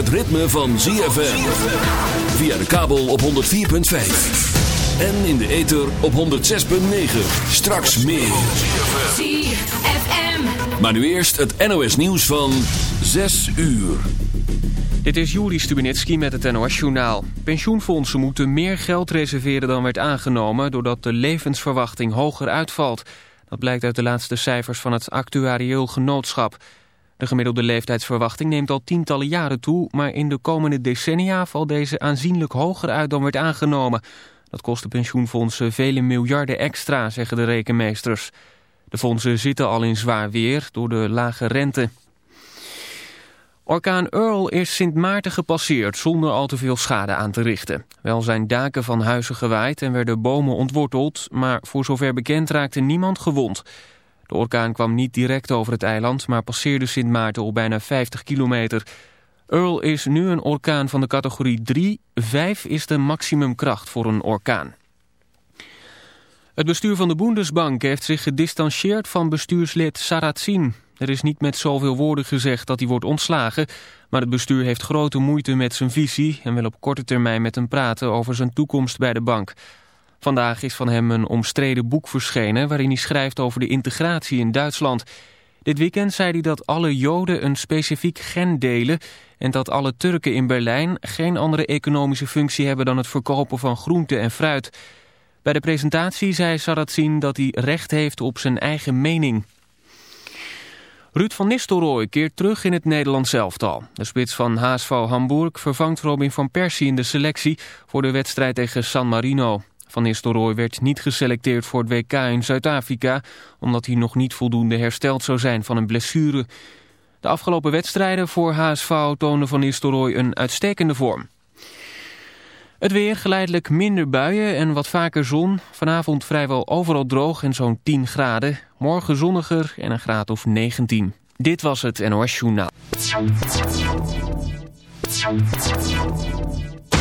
Het ritme van ZFM. Via de kabel op 104.5. En in de ether op 106.9. Straks meer. ZFM. Maar nu eerst het NOS nieuws van 6 uur. Dit is Juri Stubenitski met het NOS-journaal. Pensioenfondsen moeten meer geld reserveren dan werd aangenomen... doordat de levensverwachting hoger uitvalt. Dat blijkt uit de laatste cijfers van het actuarieel genootschap. De gemiddelde leeftijdsverwachting neemt al tientallen jaren toe... maar in de komende decennia valt deze aanzienlijk hoger uit dan werd aangenomen. Dat kost de pensioenfondsen vele miljarden extra, zeggen de rekenmeesters. De fondsen zitten al in zwaar weer door de lage rente. Orkaan Earl is Sint Maarten gepasseerd zonder al te veel schade aan te richten. Wel zijn daken van huizen gewaaid en werden bomen ontworteld, maar voor zover bekend raakte niemand gewond. De orkaan kwam niet direct over het eiland, maar passeerde Sint Maarten op bijna 50 kilometer. Earl is nu een orkaan van de categorie 3, 5 is de maximumkracht voor een orkaan. Het bestuur van de Bundesbank heeft zich gedistanceerd van bestuurslid Sarrazin. Er is niet met zoveel woorden gezegd dat hij wordt ontslagen... maar het bestuur heeft grote moeite met zijn visie... en wil op korte termijn met hem praten over zijn toekomst bij de bank. Vandaag is van hem een omstreden boek verschenen... waarin hij schrijft over de integratie in Duitsland. Dit weekend zei hij dat alle Joden een specifiek gen delen... en dat alle Turken in Berlijn geen andere economische functie hebben... dan het verkopen van groente en fruit... Bij de presentatie zei Sarrazin dat hij recht heeft op zijn eigen mening. Ruud van Nistelrooy keert terug in het Nederlands elftal. De spits van HSV Hamburg vervangt Robin van Persie in de selectie... voor de wedstrijd tegen San Marino. Van Nistelrooy werd niet geselecteerd voor het WK in Zuid-Afrika... omdat hij nog niet voldoende hersteld zou zijn van een blessure. De afgelopen wedstrijden voor HSV toonden Van Nistelrooy een uitstekende vorm. Het weer geleidelijk minder buien en wat vaker zon. Vanavond vrijwel overal droog en zo'n 10 graden. Morgen zonniger en een graad of 19. Dit was het NOS Journaal.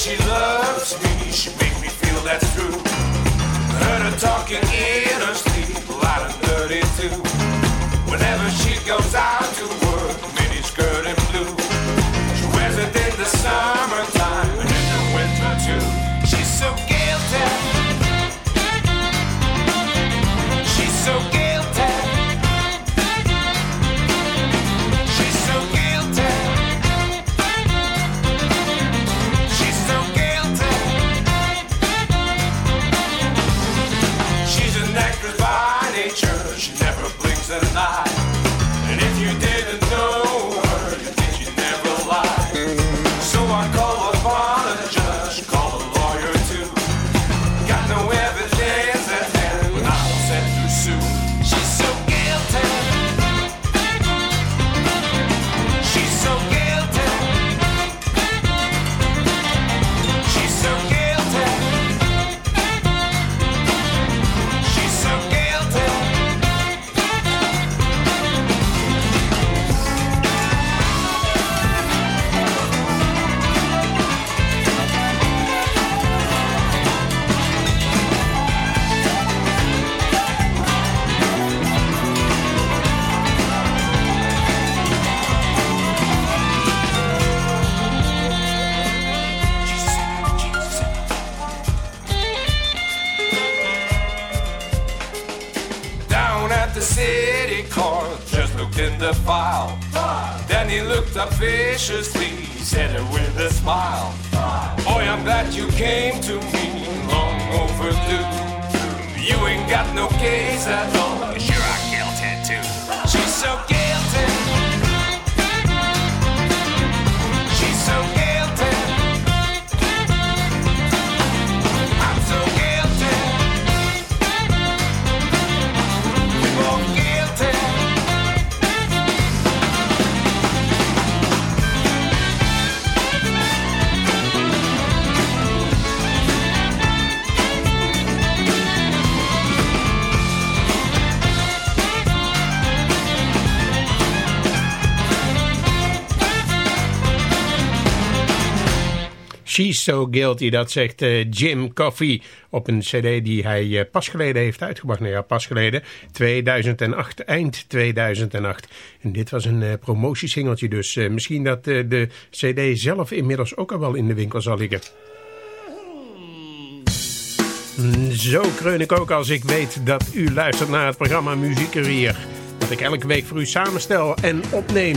She loves me. She make me feel that's true. Heard her talking in her sleep, loud and dirty too. Whenever she goes out So Guilty. Dat zegt eh, Jim Coffey op een cd die hij eh, pas geleden heeft uitgebracht. Nou ja, pas geleden. 2008, eind 2008. En dit was een eh, promotiesingeltje dus. misschien dat de cd zelf inmiddels ook al wel in de winkel zal liggen. Zo kreun ik ook als ik weet dat u luistert naar het programma Muziekkeer. Dat ik elke week voor u samenstel en opneem.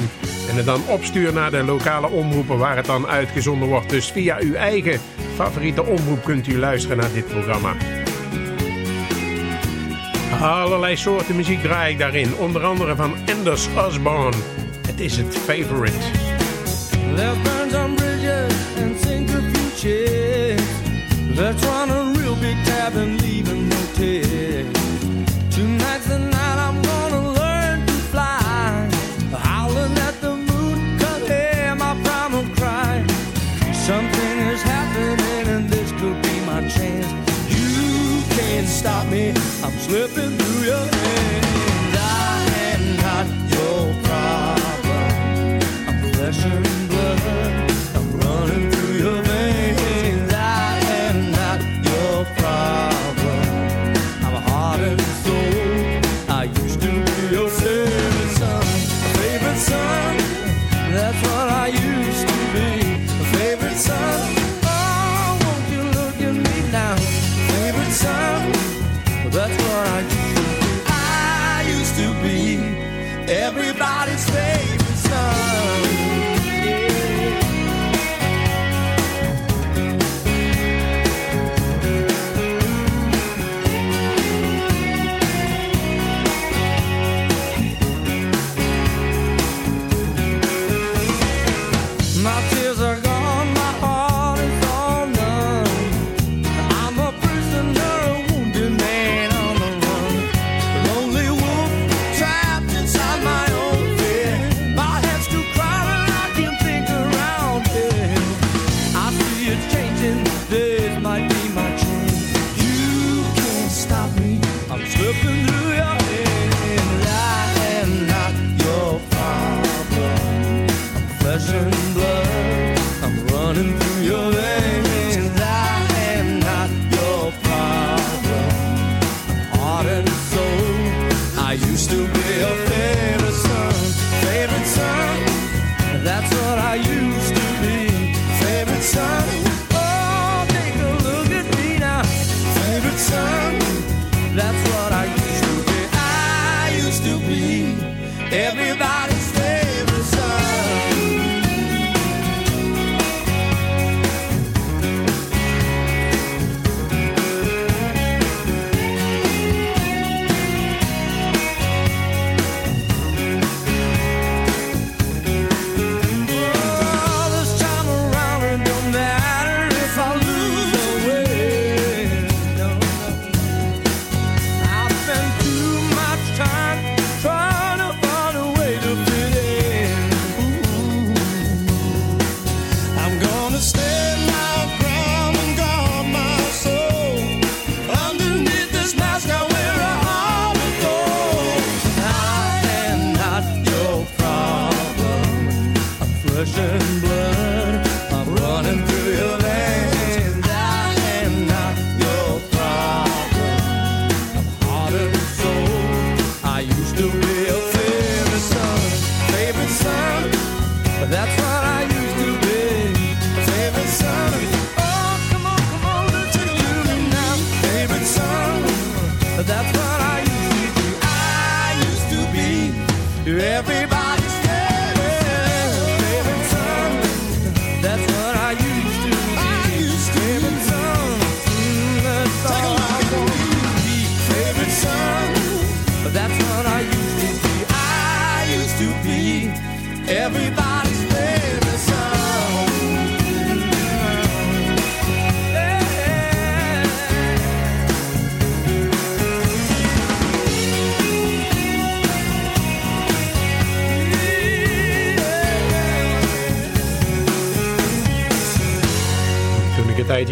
En het dan opstuur naar de lokale omroepen waar het dan uitgezonden wordt. Dus via uw eigen favoriete omroep kunt u luisteren naar dit programma. Allerlei soorten muziek draai ik daarin. Onder andere van Anders Osborne. Het is het favorite. Left burns on bridges and. Let's run a real big and stop me. I'm slipping through your hands. I am not your problem. I'm pleasuring.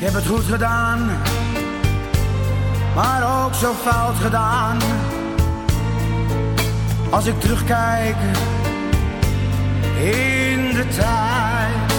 Ik heb het goed gedaan, maar ook zo fout gedaan. Als ik terugkijk in de tijd.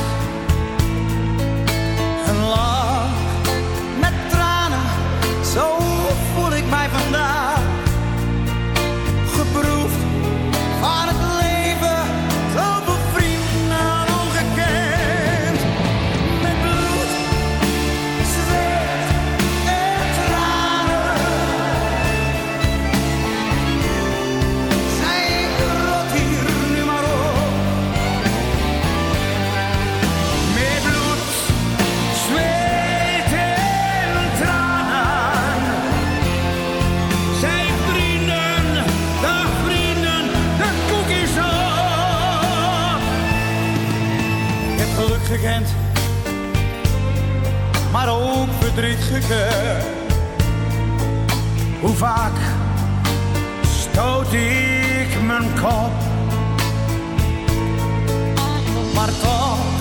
stukken. Hoe vaak stoot ik mijn kop, maar toch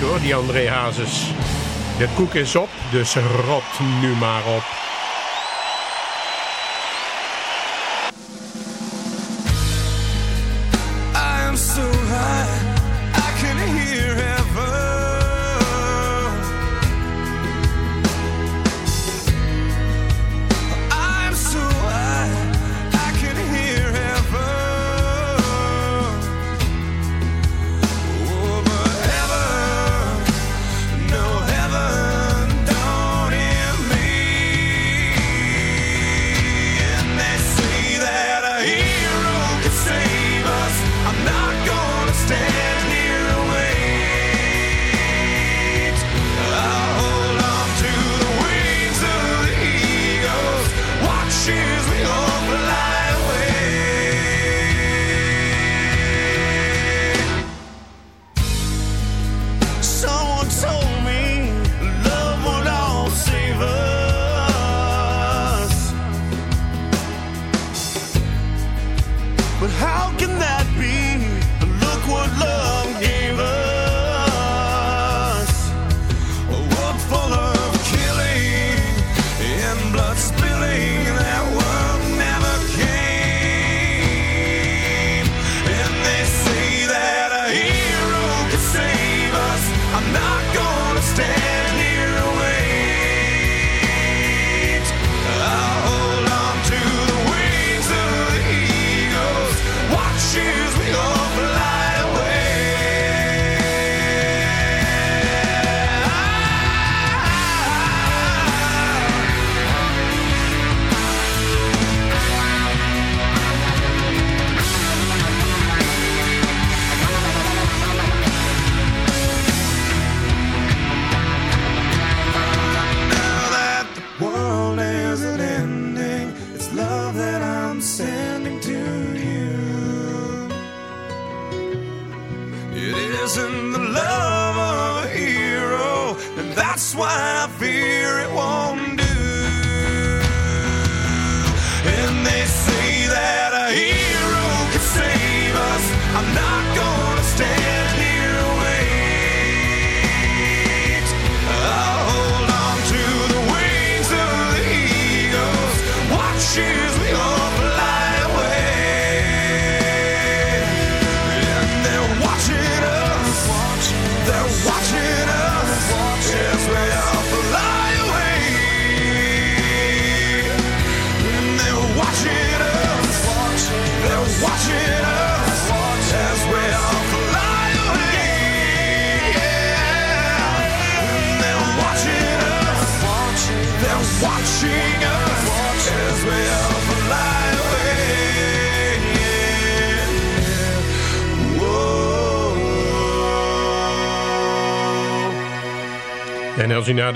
hoor, die André Hazes. De koek is op, dus rot nu maar op. I am so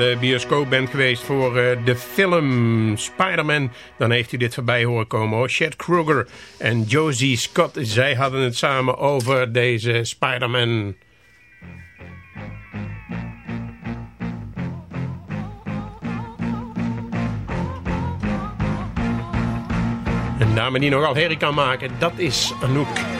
de bioscoop bent geweest voor eh, de film Spider-Man... dan heeft u dit voorbij horen komen. Oh, Chad Kruger en Josie Scott, zij hadden het samen over deze Spider-Man... Een dame die nogal herrie kan maken, dat is Anouk.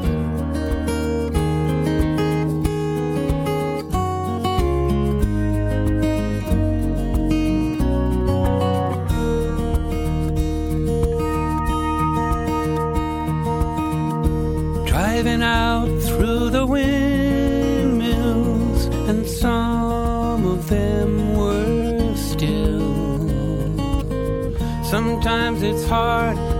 heart.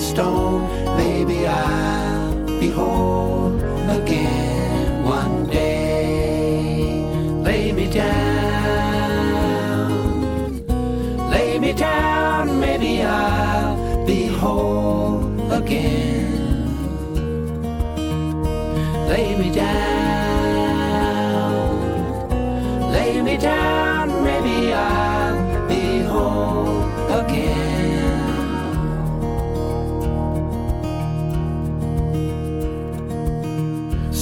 Stone. Maybe I'll be whole again one day. Lay me down, lay me down. Maybe I'll be whole again. Lay me down,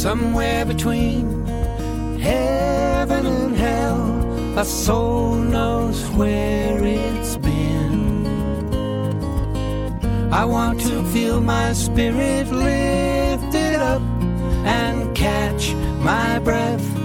Somewhere between heaven and hell, a soul knows where it's been. I want to feel my spirit lifted up and catch my breath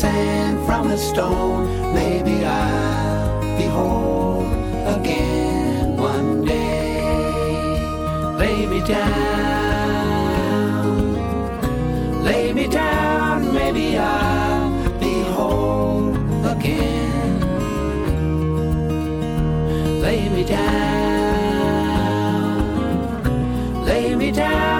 sand from a stone. Maybe I'll be whole again one day. Lay me down, lay me down. Maybe I'll be whole again. Lay me down, lay me down.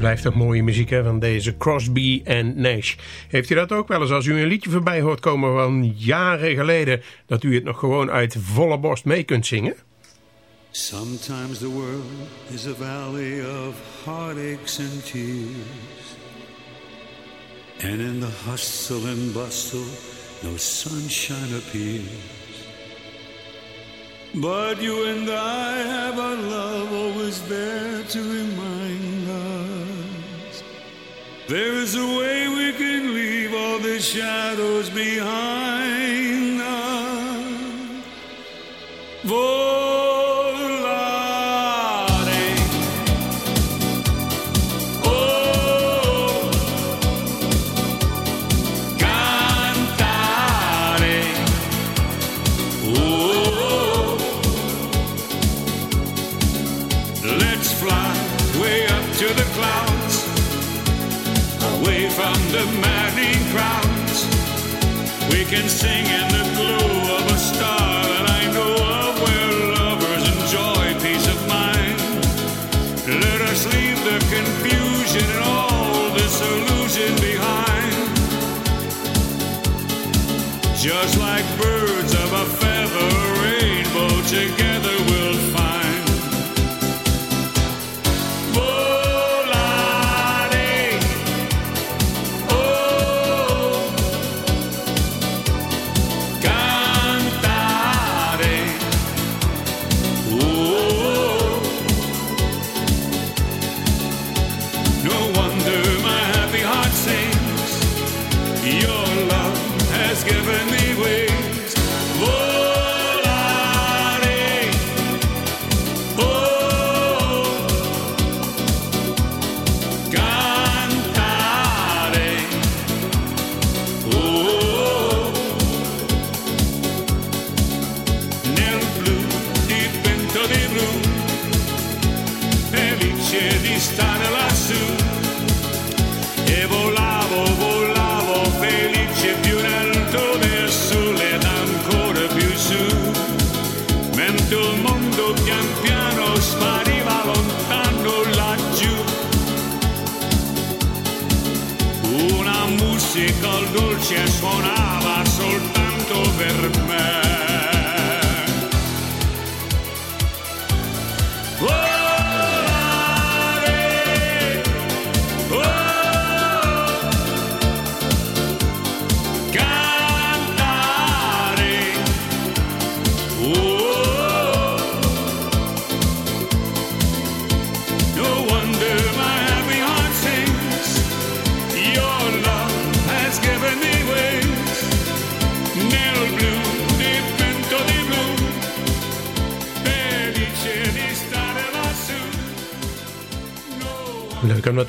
Blijft toch mooie muziek hè, van deze Crosby en Nash. Heeft u dat ook wel eens als u een liedje voorbij hoort komen van jaren geleden... dat u het nog gewoon uit volle borst mee kunt zingen? Sometimes the world is a valley of heartaches and tears. And in the hustle and bustle, no sunshine appears. But you and I have our love always there to remind us. There is a way we can leave all the shadows behind us. Volare. Can sing in the glow of a star that I know of, where lovers enjoy peace of mind. Let us leave the confusion and all this illusion behind. Just like birds of a feather, rainbow together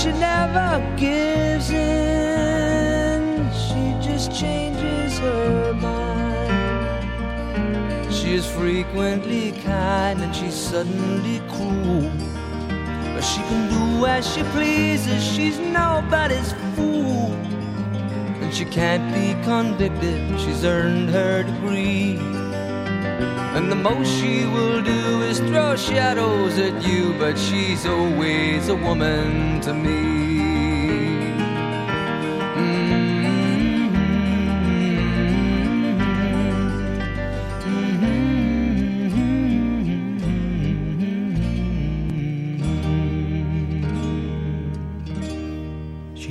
She never gives in. She just changes her mind. She is frequently kind and she's suddenly cruel. But she can do as she pleases, she's nobody's fool. And she can't be convicted, she's earned her degree. And the most she will do is throw shadows at you, but she's always a woman to me.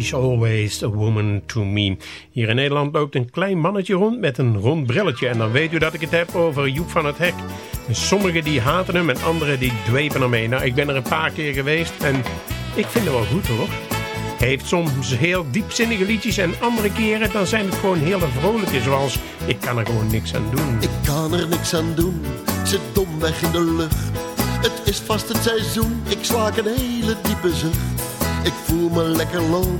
She's always a woman to me. Hier in Nederland loopt een klein mannetje rond met een rond brilletje. En dan weet u dat ik het heb over Joep van het Hek. En sommigen die haten hem en anderen die dwepen ermee. Nou, ik ben er een paar keer geweest en ik vind het wel goed hoor. Heeft soms heel diepzinnige liedjes en andere keren dan zijn het gewoon hele vrolijke. Zoals Ik kan er gewoon niks aan doen. Ik kan er niks aan doen, ik zit domweg in de lucht. Het is vast het seizoen, ik slaak een hele diepe zucht. Ik voel me lekker loom,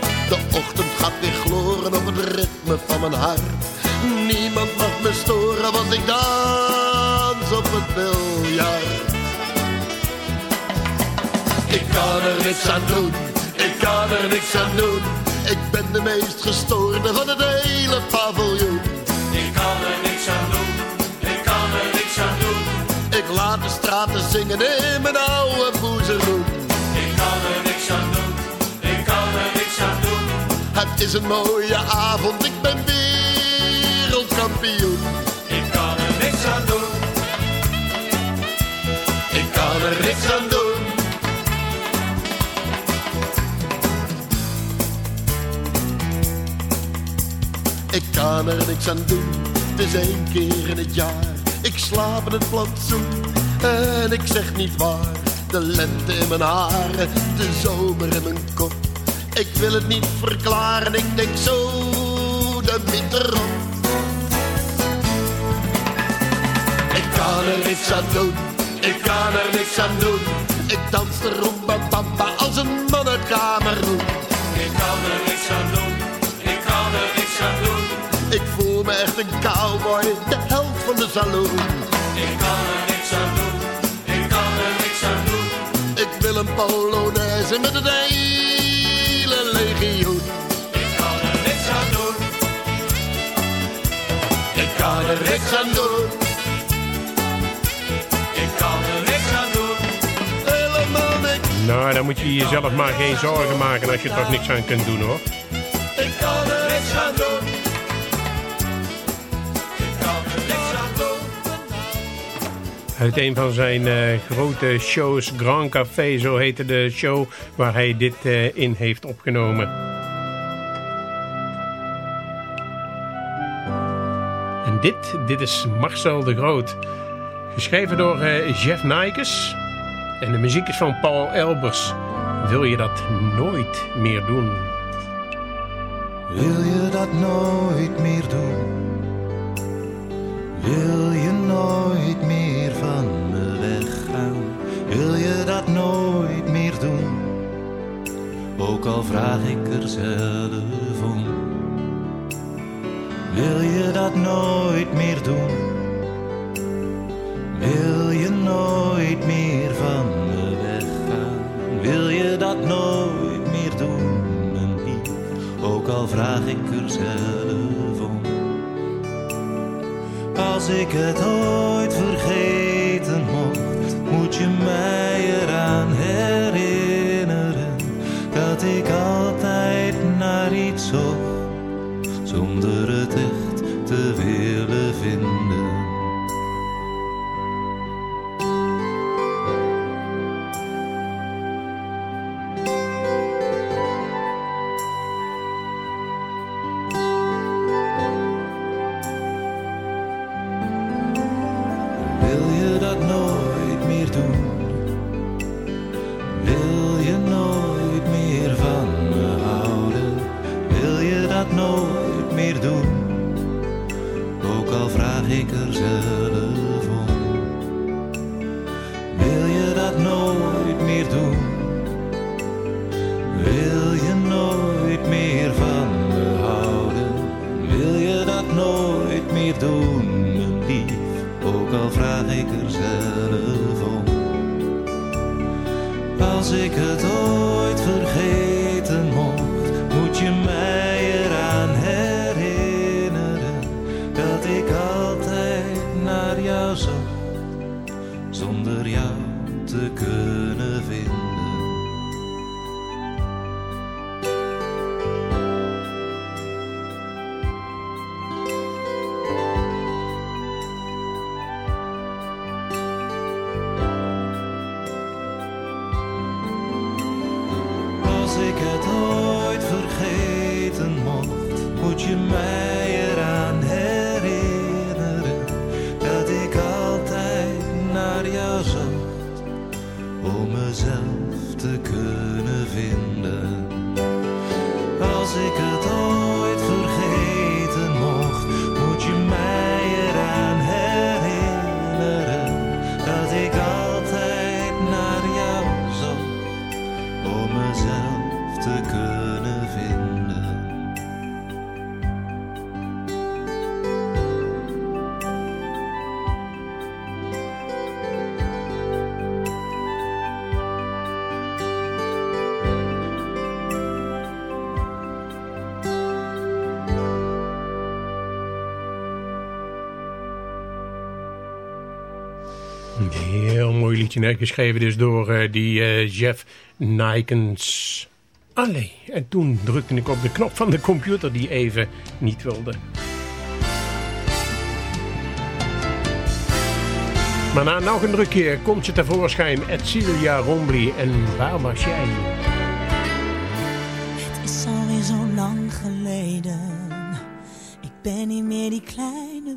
De ochtend gaat weer gloren op het ritme van mijn hart. Niemand mag me storen, want ik dans op het biljart. Ik kan er niks aan doen, ik kan er niks aan doen. Ik ben de meest gestoorde van het hele paviljoen. Ik kan er niks aan doen, ik kan er niks aan doen. Ik laat de straten zingen in mijn oude boezeroen. Ik kan er niks aan doen, ik kan er niks aan doen. Het is een mooie avond, ik ben wereldkampioen. Ik kan er niks aan doen, Ik kan er niks aan doen. Ik kan er niks aan doen, het is één keer in het jaar. Ik slaap in het plantsoen en ik zeg niet waar. De lente in mijn haren, de zomer in mijn kop. Ik wil het niet verklaren, ik denk zo de minder op. Ik kan er niks aan doen, ik kan er niks aan doen. Ik dans de rumba bamba als een man uit Kameroen. ik kan er niks aan doen, ik kan er niks aan doen. Ik voel me echt een cowboy, de held van de saloon. Ik kan er niks aan doen, ik kan er niks aan doen. Ik wil een polonaise met het hele er niks aan doen, ik kan er niks aan doen. helemaal niks. Nou, dan moet je jezelf maar geen zorgen maken als je er toch niks aan kunt doen hoor. Ik kan er niks aan doen. Ik kan er niks aan doen. Uit een van zijn eh, grote shows, Grand Café, zo heette de show waar hij dit eh, in heeft opgenomen. Dit, dit is Marcel de Groot. Geschreven door eh, Jeff Nijkes. En de muziek is van Paul Elbers. Wil je dat nooit meer doen? Wil je dat nooit meer doen? Wil je nooit meer van me weggaan? Wil je dat nooit meer doen? Ook al vraag ik er zelf om. Wil je dat nooit meer doen? Wil je nooit meer van me weggaan? Wil je dat nooit meer doen, mijn lief? Ook al vraag ik er zelf om. Als ik het ooit vergeten mocht, moet je mij eraan te kunnen vinden. Liedje, geschreven dus door eh, die eh, Jeff Nikens. Allee, en toen drukte ik op de knop van de computer die even niet wilde. Maar na nog een druk keer komt ze tevoorschijn, Edcilia Rombly. En waar was jij? Het is alweer zo lang geleden. Ik ben niet meer die kleine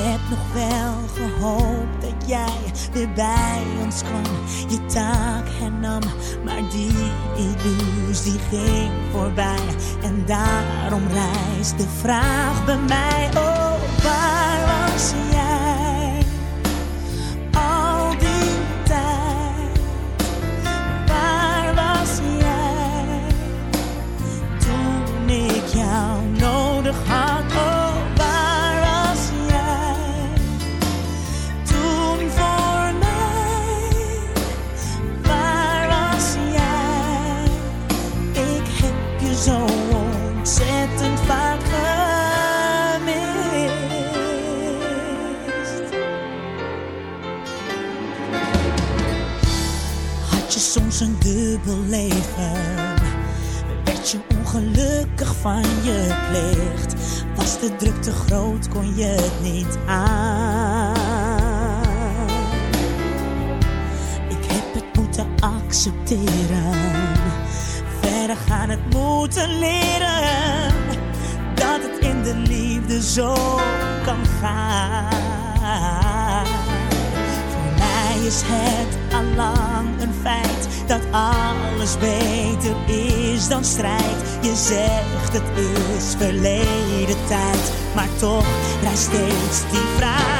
Heb nog wel gehoopt dat jij weer bij ons kwam. Je taak hernam, maar die illusie ging voorbij. En daarom rijst de vraag bij mij: Oh, waar was jij? Het is verleden tijd, maar toch rijst steeds die vraag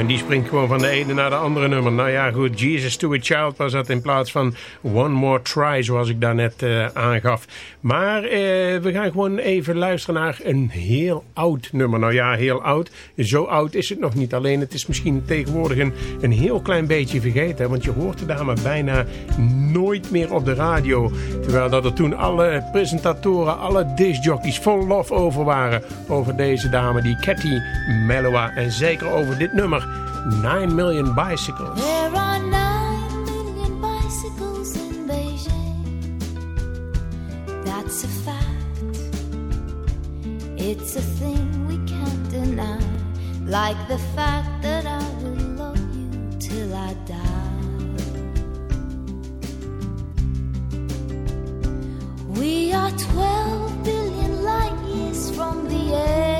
En die springt gewoon van de ene naar de andere nummer. Nou ja, goed, Jesus to a Child was dat in plaats van One More Try, zoals ik daarnet uh, aangaf. Maar uh, we gaan gewoon even luisteren naar een heel oud nummer. Nou ja, heel oud. Zo oud is het nog niet. Alleen het is misschien tegenwoordig een, een heel klein beetje vergeten. Want je hoort de dame bijna nooit meer op de radio. Terwijl dat er toen alle presentatoren, alle discjockeys vol lof over waren. Over deze dame, die Cathy Mellowa. En zeker over dit nummer, 9 Million Bicycles. There are 9 million bicycles in Beijing. That's a fact. It's a thing we can't deny. Like the fact that I will love you till I die. We are 12 billion light years from the edge.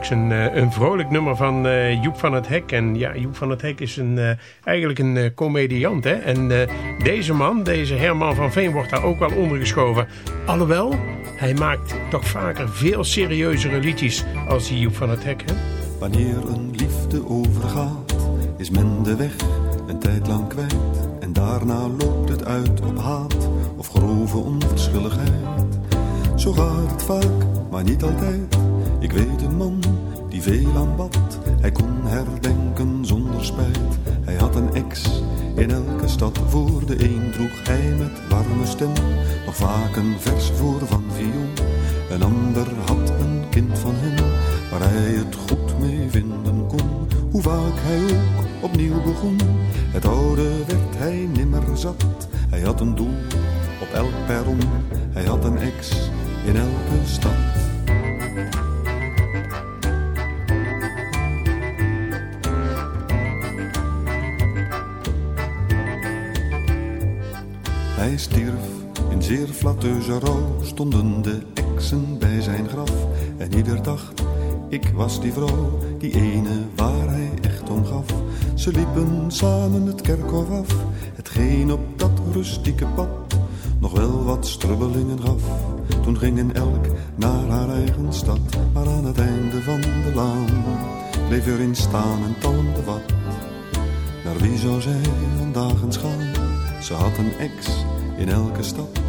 straks een, eh, een vrolijk nummer van eh, Joep van het Hek. En ja, Joep van het Hek is een, eh, eigenlijk een comediant. Hè? En deze man, deze Herman van Veen, wordt daar ook wel ondergeschoven. Alhoewel, hij maakt toch vaker veel serieuzere liedjes als die Joep van het Hek. Hè? Wanneer een liefde overgaat, is men de weg een tijd lang kwijt. En daarna loopt het uit op haat of grove onverschilligheid. Zo gaat het vaak, maar niet altijd. Ik weet een man die veel aanbad. Hij kon herdenken zonder spijt. Hij had een ex in elke stad. Voor de een droeg hij met warme stem nog vaak een vers voor van viool. Een ander had een kind van hem waar hij het goed mee vinden kon. Hoe vaak hij ook opnieuw begon. Het oude werd hij nimmer zat. Hij had een doel op elk perron. Hij had een ex in elke stad. Hij stierf in zeer flatteuze rouw, stonden de exen bij zijn graf. En ieder dacht, ik was die vrouw, die ene waar hij echt om gaf. Ze liepen samen het kerkhof af, hetgeen op dat rustieke pad nog wel wat strubbelingen gaf. Toen gingen elk naar haar eigen stad, maar aan het einde van de laan bleef er in staan en talmde wat. Naar wie zou zij vandaag eens gaan? Ze had een ex in elke stad.